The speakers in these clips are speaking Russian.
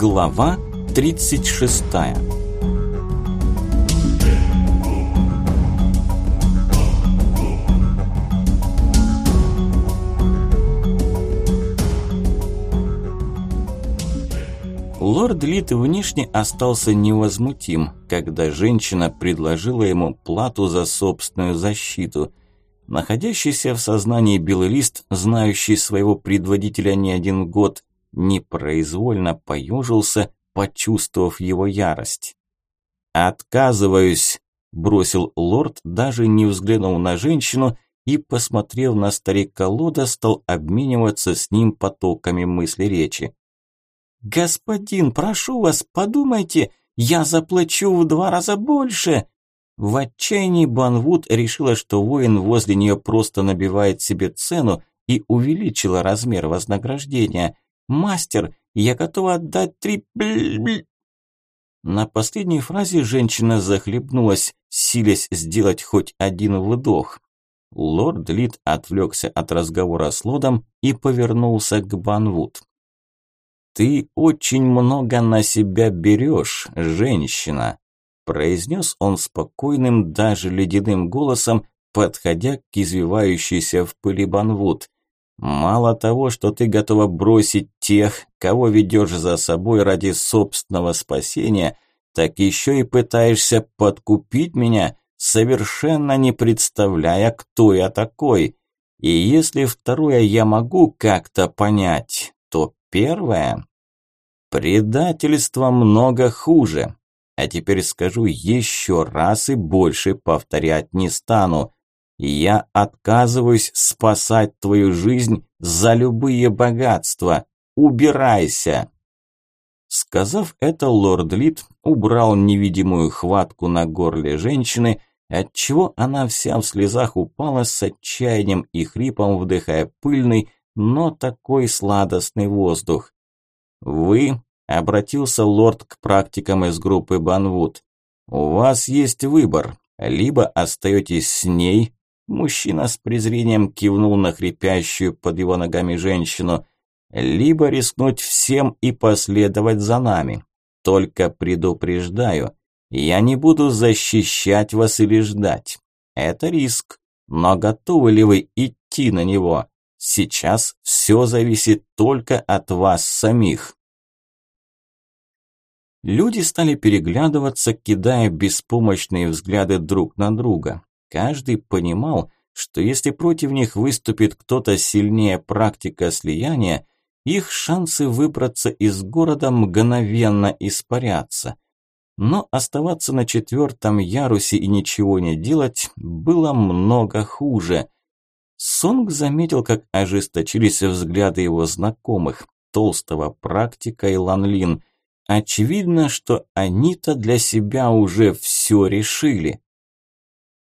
Глава 36 Лорд Лит внешне остался невозмутим, когда женщина предложила ему плату за собственную защиту. Находящийся в сознании белый лист, знающий своего предводителя не один год, непроизвольно поежился, почувствовав его ярость. «Отказываюсь», – бросил лорд, даже не взглянув на женщину и, посмотрев на старика Лода, стал обмениваться с ним потоками мысли речи. «Господин, прошу вас, подумайте, я заплачу в два раза больше!» В отчаянии Банвуд решила, что воин возле нее просто набивает себе цену и увеличила размер вознаграждения. «Мастер, я готова отдать три На последней фразе женщина захлебнулась, силясь сделать хоть один вдох. Лорд Лид отвлекся от разговора с Лодом и повернулся к Банвуд. «Ты очень много на себя берешь, женщина», произнес он спокойным, даже ледяным голосом, подходя к извивающейся в пыли Банвуд. «Мало того, что ты готова бросить тех, кого ведешь за собой ради собственного спасения, так еще и пытаешься подкупить меня, совершенно не представляя, кто я такой. И если второе я могу как-то понять, то первое Предательство много хуже. А теперь скажу еще раз и больше повторять не стану. Я отказываюсь спасать твою жизнь за любые богатства. Убирайся. Сказав это, лорд Лид убрал невидимую хватку на горле женщины, отчего она вся в слезах упала с отчаянием и хрипом, вдыхая пыльный, но такой сладостный воздух. «Вы», – обратился лорд к практикам из группы Банвуд, – «у вас есть выбор. Либо остаетесь с ней», – мужчина с презрением кивнул на хрипящую под его ногами женщину, – «либо рискнуть всем и последовать за нами. Только предупреждаю, я не буду защищать вас или ждать. Это риск, но готовы ли вы идти на него?» Сейчас все зависит только от вас самих. Люди стали переглядываться, кидая беспомощные взгляды друг на друга. Каждый понимал, что если против них выступит кто-то сильнее практика слияния, их шансы выбраться из города мгновенно испарятся. Но оставаться на четвертом ярусе и ничего не делать было много хуже. Сонг заметил, как ожесточились взгляды его знакомых, толстого практика и Ланлин. Очевидно, что они-то для себя уже все решили.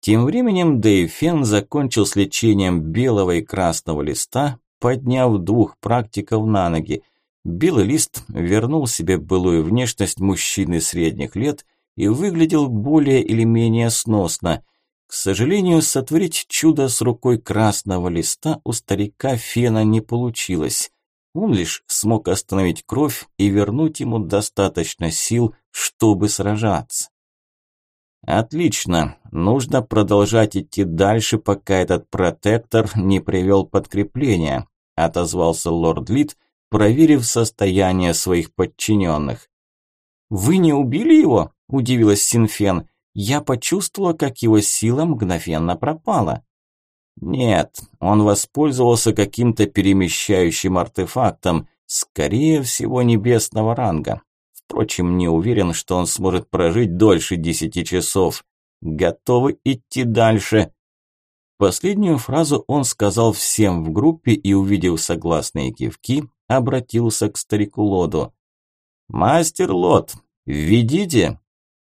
Тем временем Дэйфен закончил с лечением белого и красного листа, подняв двух практиков на ноги. Белый лист вернул себе былую внешность мужчины средних лет и выглядел более или менее сносно. К сожалению, сотворить чудо с рукой красного листа у старика Фена не получилось. Он лишь смог остановить кровь и вернуть ему достаточно сил, чтобы сражаться. Отлично, нужно продолжать идти дальше, пока этот протектор не привел подкрепление, отозвался лорд Лид, проверив состояние своих подчиненных. Вы не убили его? удивилась Синфен. Я почувствовала, как его сила мгновенно пропала. Нет, он воспользовался каким-то перемещающим артефактом, скорее всего небесного ранга. Впрочем, не уверен, что он сможет прожить дольше десяти часов. Готовы идти дальше? Последнюю фразу он сказал всем в группе и, увидев согласные кивки, обратился к старику Лоду. «Мастер Лот, введите!»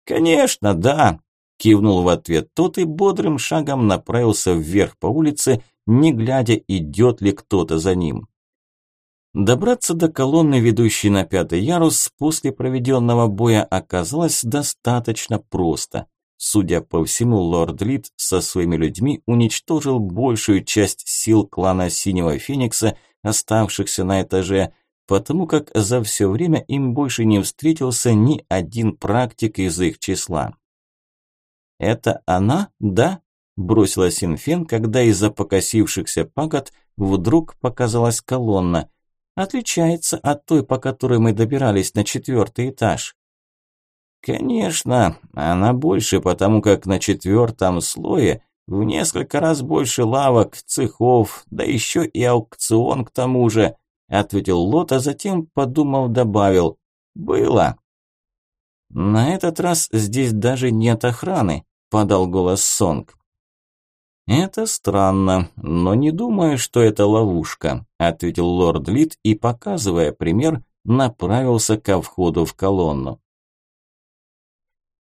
«Конечно, да!» – кивнул в ответ тот и бодрым шагом направился вверх по улице, не глядя, идет ли кто-то за ним. Добраться до колонны, ведущей на пятый ярус, после проведенного боя оказалось достаточно просто. Судя по всему, лорд Лид со своими людьми уничтожил большую часть сил клана Синего Феникса, оставшихся на этаже, потому как за все время им больше не встретился ни один практик из их числа. «Это она, да?» – бросила Синфен, когда из-за покосившихся пагод вдруг показалась колонна. «Отличается от той, по которой мы добирались на четвертый этаж». «Конечно, она больше, потому как на четвертом слое в несколько раз больше лавок, цехов, да еще и аукцион к тому же», ответил Лот, а затем, подумав, добавил «Было». «На этот раз здесь даже нет охраны», подал голос Сонг. «Это странно, но не думаю, что это ловушка», ответил лорд Лид и, показывая пример, направился ко входу в колонну.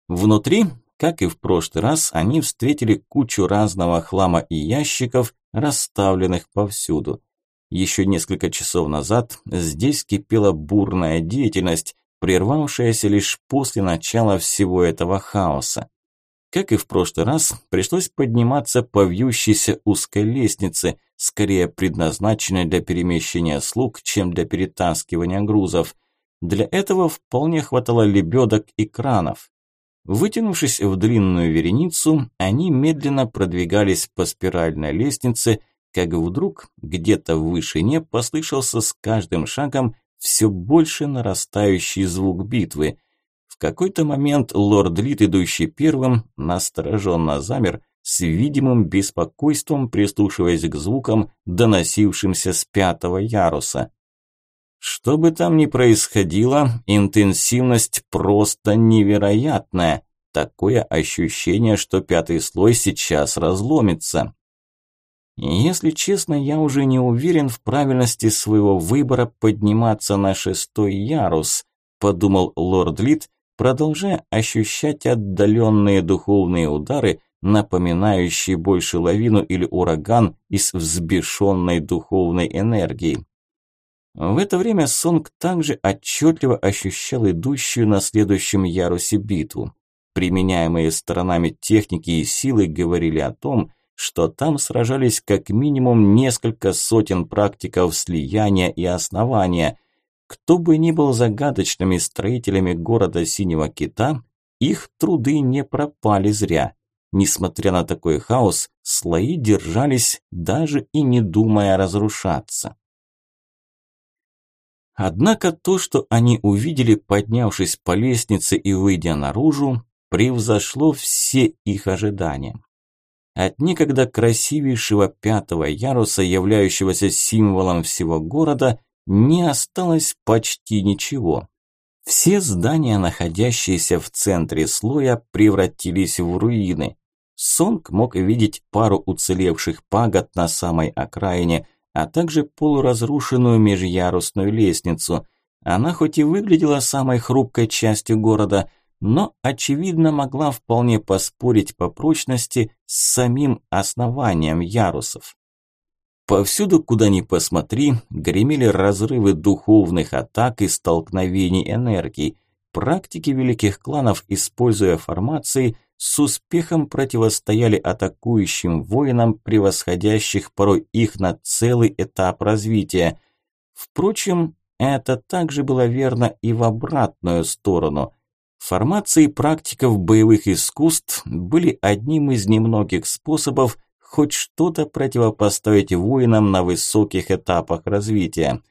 Внутри, как и в прошлый раз, они встретили кучу разного хлама и ящиков, расставленных повсюду. Еще несколько часов назад здесь кипела бурная деятельность, прервавшаяся лишь после начала всего этого хаоса. Как и в прошлый раз, пришлось подниматься по вьющейся узкой лестнице, скорее предназначенной для перемещения слуг, чем для перетаскивания грузов. Для этого вполне хватало лебедок и кранов. Вытянувшись в длинную вереницу, они медленно продвигались по спиральной лестнице, как вдруг где-то в вышине послышался с каждым шагом все больше нарастающий звук битвы. В какой-то момент лорд Лит, идущий первым, настороженно замер, с видимым беспокойством прислушиваясь к звукам, доносившимся с пятого яруса. Что бы там ни происходило, интенсивность просто невероятная. Такое ощущение, что пятый слой сейчас разломится. Если честно, я уже не уверен в правильности своего выбора подниматься на шестой ярус, подумал лорд Лит, продолжая ощущать отдаленные духовные удары, напоминающие больше лавину или ураган из взбешенной духовной энергии. В это время Сонг также отчетливо ощущал идущую на следующем ярусе битву. Применяемые сторонами техники и силы говорили о том, что там сражались как минимум несколько сотен практиков слияния и основания, кто бы ни был загадочными строителями города Синего Кита, их труды не пропали зря. Несмотря на такой хаос, слои держались, даже и не думая разрушаться. Однако то, что они увидели, поднявшись по лестнице и выйдя наружу, превзошло все их ожидания. От некогда красивейшего пятого яруса, являющегося символом всего города, не осталось почти ничего. Все здания, находящиеся в центре слоя, превратились в руины. Сонг мог видеть пару уцелевших пагод на самой окраине, а также полуразрушенную межярусную лестницу. Она хоть и выглядела самой хрупкой частью города, но, очевидно, могла вполне поспорить по прочности с самим основанием ярусов. Повсюду, куда ни посмотри, гремели разрывы духовных атак и столкновений энергий. Практики великих кланов, используя формации, с успехом противостояли атакующим воинам, превосходящих порой их на целый этап развития. Впрочем, это также было верно и в обратную сторону. Формации практиков боевых искусств были одним из немногих способов хоть что-то противопоставить воинам на высоких этапах развития.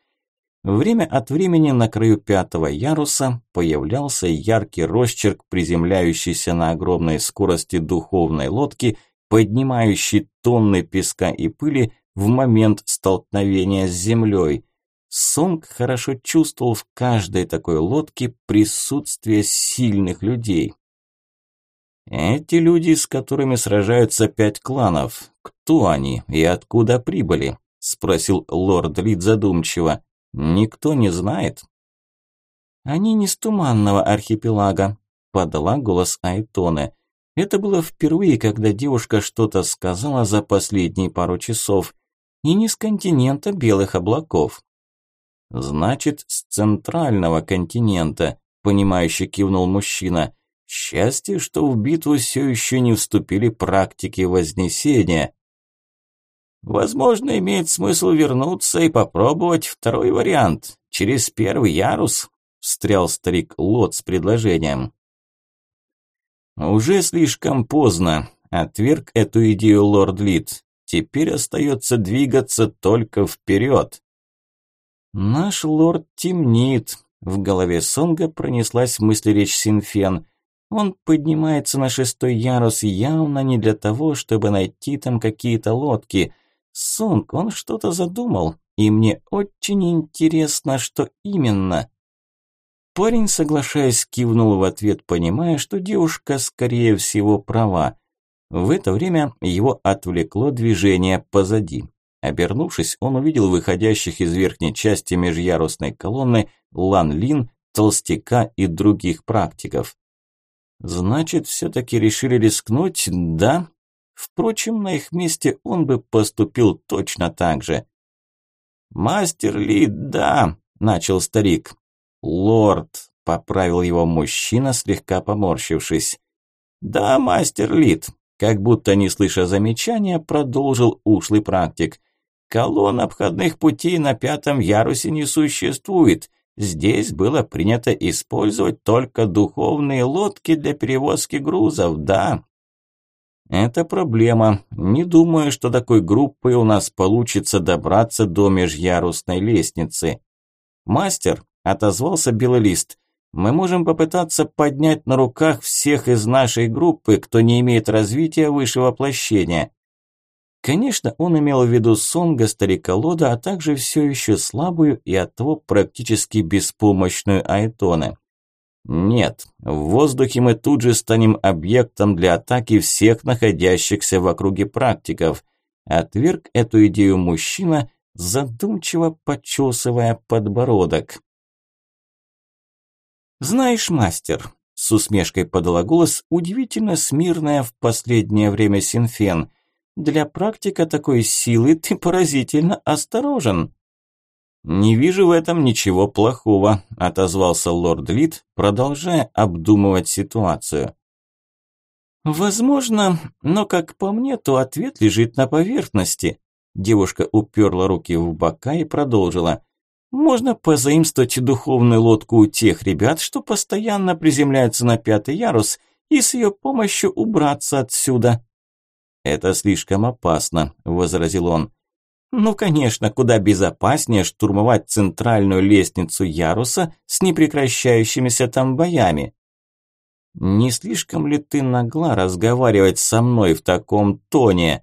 Время от времени на краю пятого яруса появлялся яркий росчерк, приземляющийся на огромной скорости духовной лодки, поднимающий тонны песка и пыли в момент столкновения с землей. Сонг хорошо чувствовал в каждой такой лодке присутствие сильных людей. Эти люди, с которыми сражаются пять кланов, кто они и откуда прибыли? Спросил лорд Лид задумчиво. Никто не знает. Они не с туманного архипелага, подала голос Айтоне. Это было впервые, когда девушка что-то сказала за последние пару часов. И не с континента белых облаков. Значит, с центрального континента, понимающе кивнул мужчина. Счастье, что в битву все еще не вступили практики Вознесения. Возможно, имеет смысл вернуться и попробовать второй вариант. через первый ярус?» – встрял старик Лот с предложением. «Уже слишком поздно», – отверг эту идею лорд Лид. «Теперь остается двигаться только вперед». «Наш лорд темнит», – в голове Сонга пронеслась мысль речь Синфен. «Он поднимается на шестой ярус явно не для того, чтобы найти там какие-то лодки. Сонг, он что-то задумал, и мне очень интересно, что именно». Парень, соглашаясь, кивнул в ответ, понимая, что девушка, скорее всего, права. В это время его отвлекло движение позади. Обернувшись, он увидел выходящих из верхней части межярусной колонны Лан Лин, Толстяка и других практиков. Значит, все-таки решили рискнуть, да? Впрочем, на их месте он бы поступил точно так же. «Мастер Ли, да», – начал старик. «Лорд», – поправил его мужчина, слегка поморщившись. «Да, мастер Лид», – как будто не слыша замечания, продолжил ушлый практик. «Колонн обходных путей на пятом ярусе не существует. Здесь было принято использовать только духовные лодки для перевозки грузов, да». «Это проблема. Не думаю, что такой группой у нас получится добраться до межярусной лестницы. Мастер, отозвался Белолист. Мы можем попытаться поднять на руках всех из нашей группы, кто не имеет развития выше воплощения. Конечно, он имел в виду Сонга, старика Лода, а также все еще слабую и оттого практически беспомощную Айтоне. Нет, в воздухе мы тут же станем объектом для атаки всех находящихся в округе практиков. Отверг эту идею мужчина, задумчиво почесывая подбородок. «Знаешь, мастер», – с усмешкой подала голос удивительно смирная в последнее время Синфен. «Для практика такой силы ты поразительно осторожен». «Не вижу в этом ничего плохого», – отозвался лорд Лид, продолжая обдумывать ситуацию. «Возможно, но, как по мне, то ответ лежит на поверхности». Девушка уперла руки в бока и продолжила. Можно позаимствовать духовную лодку у тех ребят, что постоянно приземляются на пятый ярус, и с ее помощью убраться отсюда. «Это слишком опасно», – возразил он. «Ну, конечно, куда безопаснее штурмовать центральную лестницу яруса с непрекращающимися там боями». «Не слишком ли ты нагла разговаривать со мной в таком тоне?»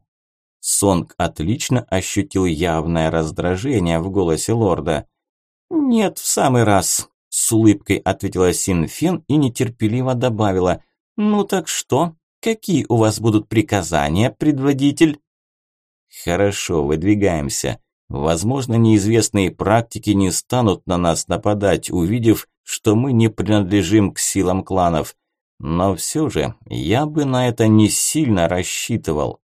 Сонг отлично ощутил явное раздражение в голосе лорда. «Нет, в самый раз», – с улыбкой ответила Синфен и нетерпеливо добавила. «Ну так что? Какие у вас будут приказания, предводитель?» «Хорошо, выдвигаемся. Возможно, неизвестные практики не станут на нас нападать, увидев, что мы не принадлежим к силам кланов. Но все же я бы на это не сильно рассчитывал».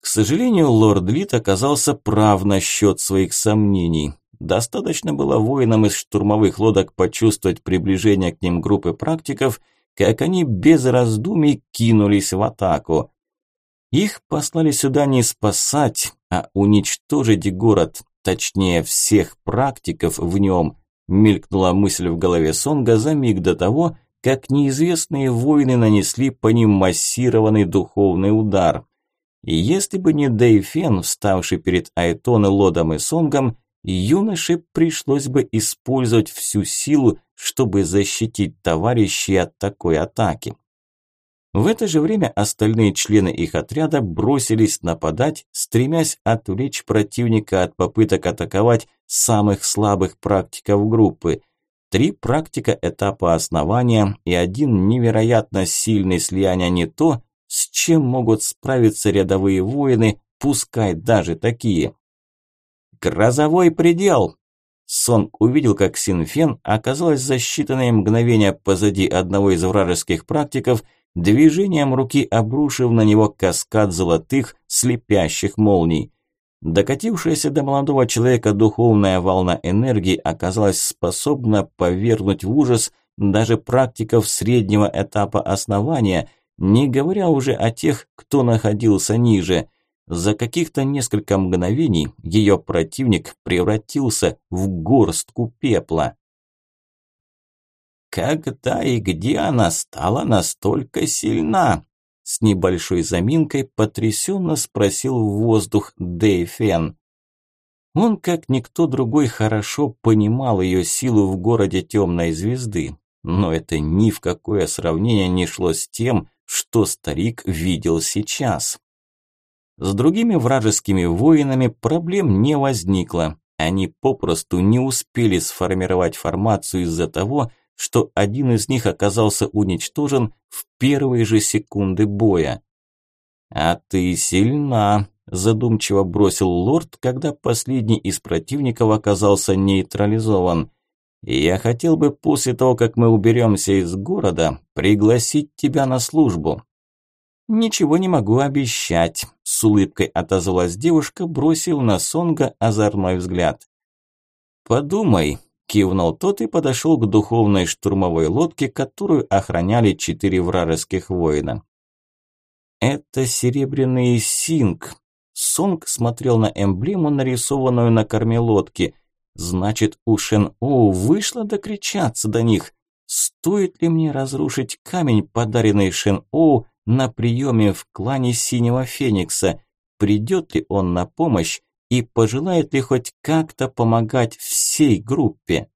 К сожалению, лорд Лит оказался прав насчет своих сомнений. Достаточно было воинам из штурмовых лодок почувствовать приближение к ним группы практиков, как они без раздумий кинулись в атаку. Их послали сюда не спасать, а уничтожить город, точнее всех практиков в нем, мелькнула мысль в голове Сонга за миг до того, как неизвестные воины нанесли по ним массированный духовный удар. И если бы не Дэйфен, вставший перед Айтон, Лодом и Сонгом, юноше пришлось бы использовать всю силу, чтобы защитить товарищей от такой атаки. В это же время остальные члены их отряда бросились нападать, стремясь отвлечь противника от попыток атаковать самых слабых практиков группы. Три практика этапа основания и один невероятно сильный слияние не то, с чем могут справиться рядовые воины, пускай даже такие. «Грозовой предел!» Сонг увидел, как Синфен оказалась за считанные мгновения позади одного из вражеских практиков, движением руки обрушив на него каскад золотых, слепящих молний. Докатившаяся до молодого человека духовная волна энергии оказалась способна повергнуть в ужас даже практиков среднего этапа основания, не говоря уже о тех, кто находился ниже. За каких-то несколько мгновений ее противник превратился в горстку пепла. Когда и где она стала настолько сильна? С небольшой заминкой потрясенно спросил в воздух Дэйфен. Он, как никто другой, хорошо понимал ее силу в городе темной звезды, но это ни в какое сравнение не шло с тем, что старик видел сейчас. С другими вражескими воинами проблем не возникло. Они попросту не успели сформировать формацию из-за того, что один из них оказался уничтожен в первые же секунды боя. «А ты сильна», – задумчиво бросил лорд, когда последний из противников оказался нейтрализован. «Я хотел бы после того, как мы уберемся из города, пригласить тебя на службу». «Ничего не могу обещать», – с улыбкой отозвалась девушка, бросив на Сонга озорной взгляд. «Подумай», – кивнул тот и подошел к духовной штурмовой лодке, которую охраняли четыре вражеских воина. «Это серебряный синг». Сонг смотрел на эмблему, нарисованную на корме лодки. «Значит, у Шен-Оу вышло докричаться до них. Стоит ли мне разрушить камень, подаренный Шен-Оу, на приеме в клане Синего Феникса. Придет ли он на помощь и пожелает ли хоть как-то помогать всей группе?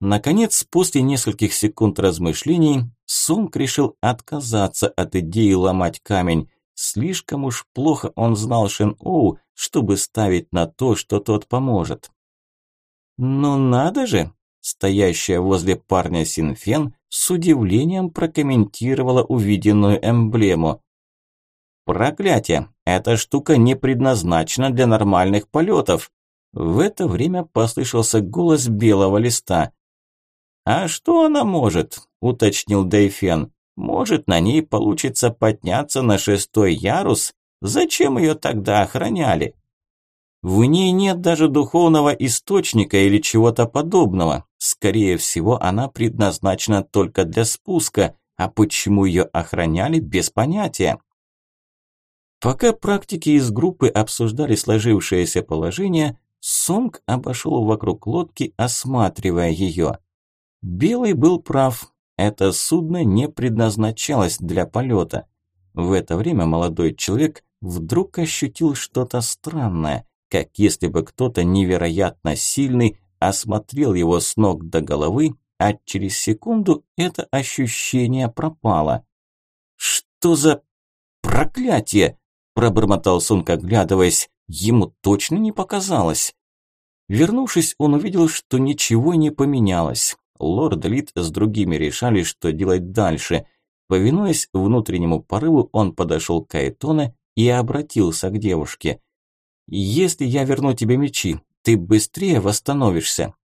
Наконец, после нескольких секунд размышлений, Сунг решил отказаться от идеи ломать камень. Слишком уж плохо он знал Шен Оу, чтобы ставить на то, что тот поможет. «Ну надо же!» Стоящая возле парня Синфен с удивлением прокомментировала увиденную эмблему. «Проклятие! Эта штука не предназначена для нормальных полетов!» В это время послышался голос белого листа. «А что она может?» – уточнил Дейфен. «Может, на ней получится подняться на шестой ярус? Зачем ее тогда охраняли?» В ней нет даже духовного источника или чего-то подобного. Скорее всего, она предназначена только для спуска, а почему ее охраняли, без понятия. Пока практики из группы обсуждали сложившееся положение, Сонг обошел вокруг лодки, осматривая ее. Белый был прав, это судно не предназначалось для полета. В это время молодой человек вдруг ощутил что-то странное как если бы кто-то невероятно сильный осмотрел его с ног до головы, а через секунду это ощущение пропало. «Что за проклятие?» – пробормотал Сунг, оглядываясь. Ему точно не показалось. Вернувшись, он увидел, что ничего не поменялось. Лорд Лид с другими решали, что делать дальше. Повинуясь внутреннему порыву, он подошел к Кайтоне и обратился к девушке. Если я верну тебе мечи, ты быстрее восстановишься.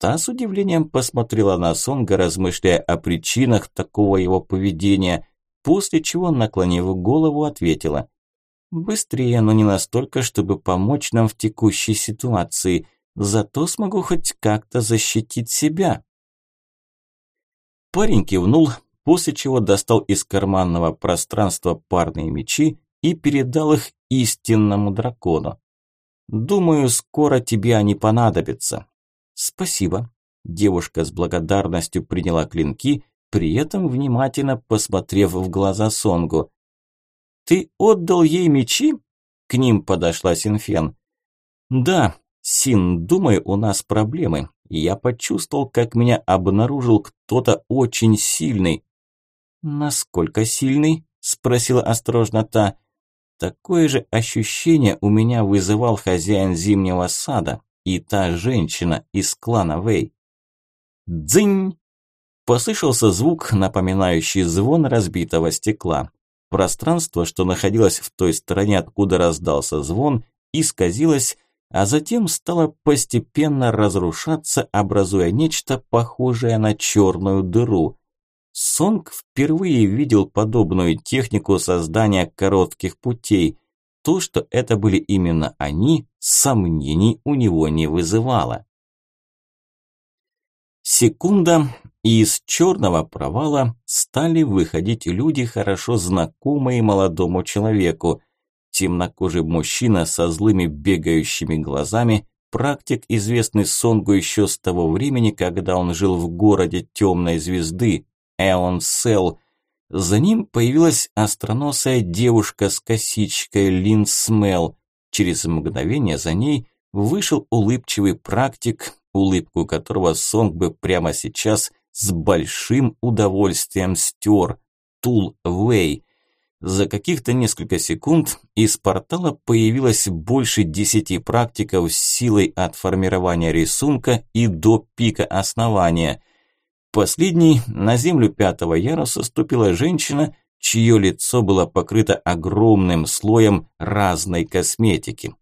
Та с удивлением посмотрела на Сонга, размышляя о причинах такого его поведения, после чего, наклонив голову, ответила. «Быстрее, но не настолько, чтобы помочь нам в текущей ситуации. Зато смогу хоть как-то защитить себя». Парень кивнул, после чего достал из карманного пространства парные мечи и передал их истинному дракону. Думаю, скоро тебе они понадобятся. Спасибо. Девушка с благодарностью приняла клинки, при этом внимательно посмотрев в глаза Сонгу. Ты отдал ей мечи? К ним подошла Синфен. Да, Син, думаю, у нас проблемы. Я почувствовал, как меня обнаружил кто-то очень сильный. Насколько сильный? спросила осторожно та. Такое же ощущение у меня вызывал хозяин зимнего сада и та женщина из клана Вэй. Дзынь! Послышался звук, напоминающий звон разбитого стекла. Пространство, что находилось в той стороне, откуда раздался звон, исказилось, а затем стало постепенно разрушаться, образуя нечто похожее на черную дыру. Сонг впервые видел подобную технику создания коротких путей. То, что это были именно они, сомнений у него не вызывало. Секунда, и из черного провала стали выходить люди, хорошо знакомые молодому человеку. Темнокожий мужчина со злыми бегающими глазами, практик, известный Сонгу еще с того времени, когда он жил в городе темной звезды, Эон Сел. За ним появилась остроносая девушка с косичкой Лин Смел. Через мгновение за ней вышел улыбчивый практик, улыбку которого Сонг бы прямо сейчас с большим удовольствием стер. Тул Вэй. За каких-то несколько секунд из портала появилось больше десяти практиков с силой от формирования рисунка и до пика основания. Последней на землю пятого яруса ступила женщина, чье лицо было покрыто огромным слоем разной косметики.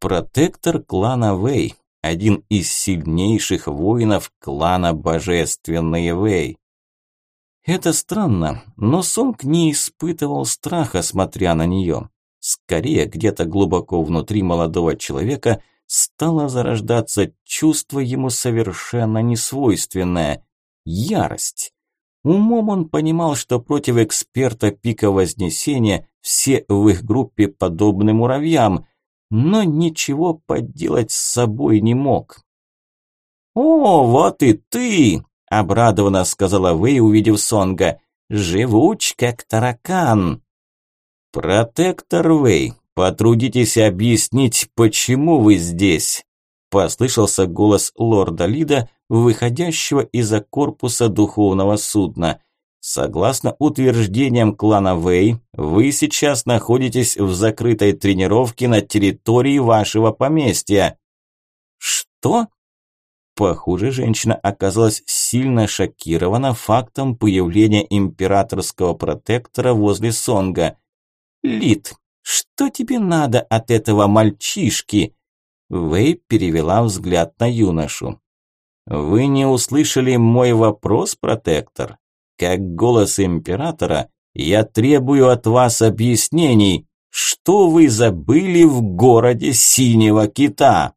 Протектор клана Вэй, один из сильнейших воинов клана Божественные Вэй. Это странно, но Сонг не испытывал страха, смотря на нее. Скорее, где-то глубоко внутри молодого человека стало зарождаться чувство ему совершенно несвойственное – ярость. Умом он понимал, что против эксперта пика Вознесения все в их группе подобны муравьям, но ничего поделать с собой не мог. «О, вот и ты!» Обрадованно сказала Вэй, увидев Сонга. «Живуч, как таракан!» «Протектор Вэй, потрудитесь объяснить, почему вы здесь?» Послышался голос лорда Лида, выходящего из-за корпуса духовного судна. Согласно утверждениям клана Вэй, вы сейчас находитесь в закрытой тренировке на территории вашего поместья. Что? Похоже, женщина оказалась сильно шокирована фактом появления императорского протектора возле Сонга. «Лид, что тебе надо от этого мальчишки?» Вэй перевела взгляд на юношу. «Вы не услышали мой вопрос, протектор? Как голос императора, я требую от вас объяснений. Что вы забыли в городе Синего Кита?»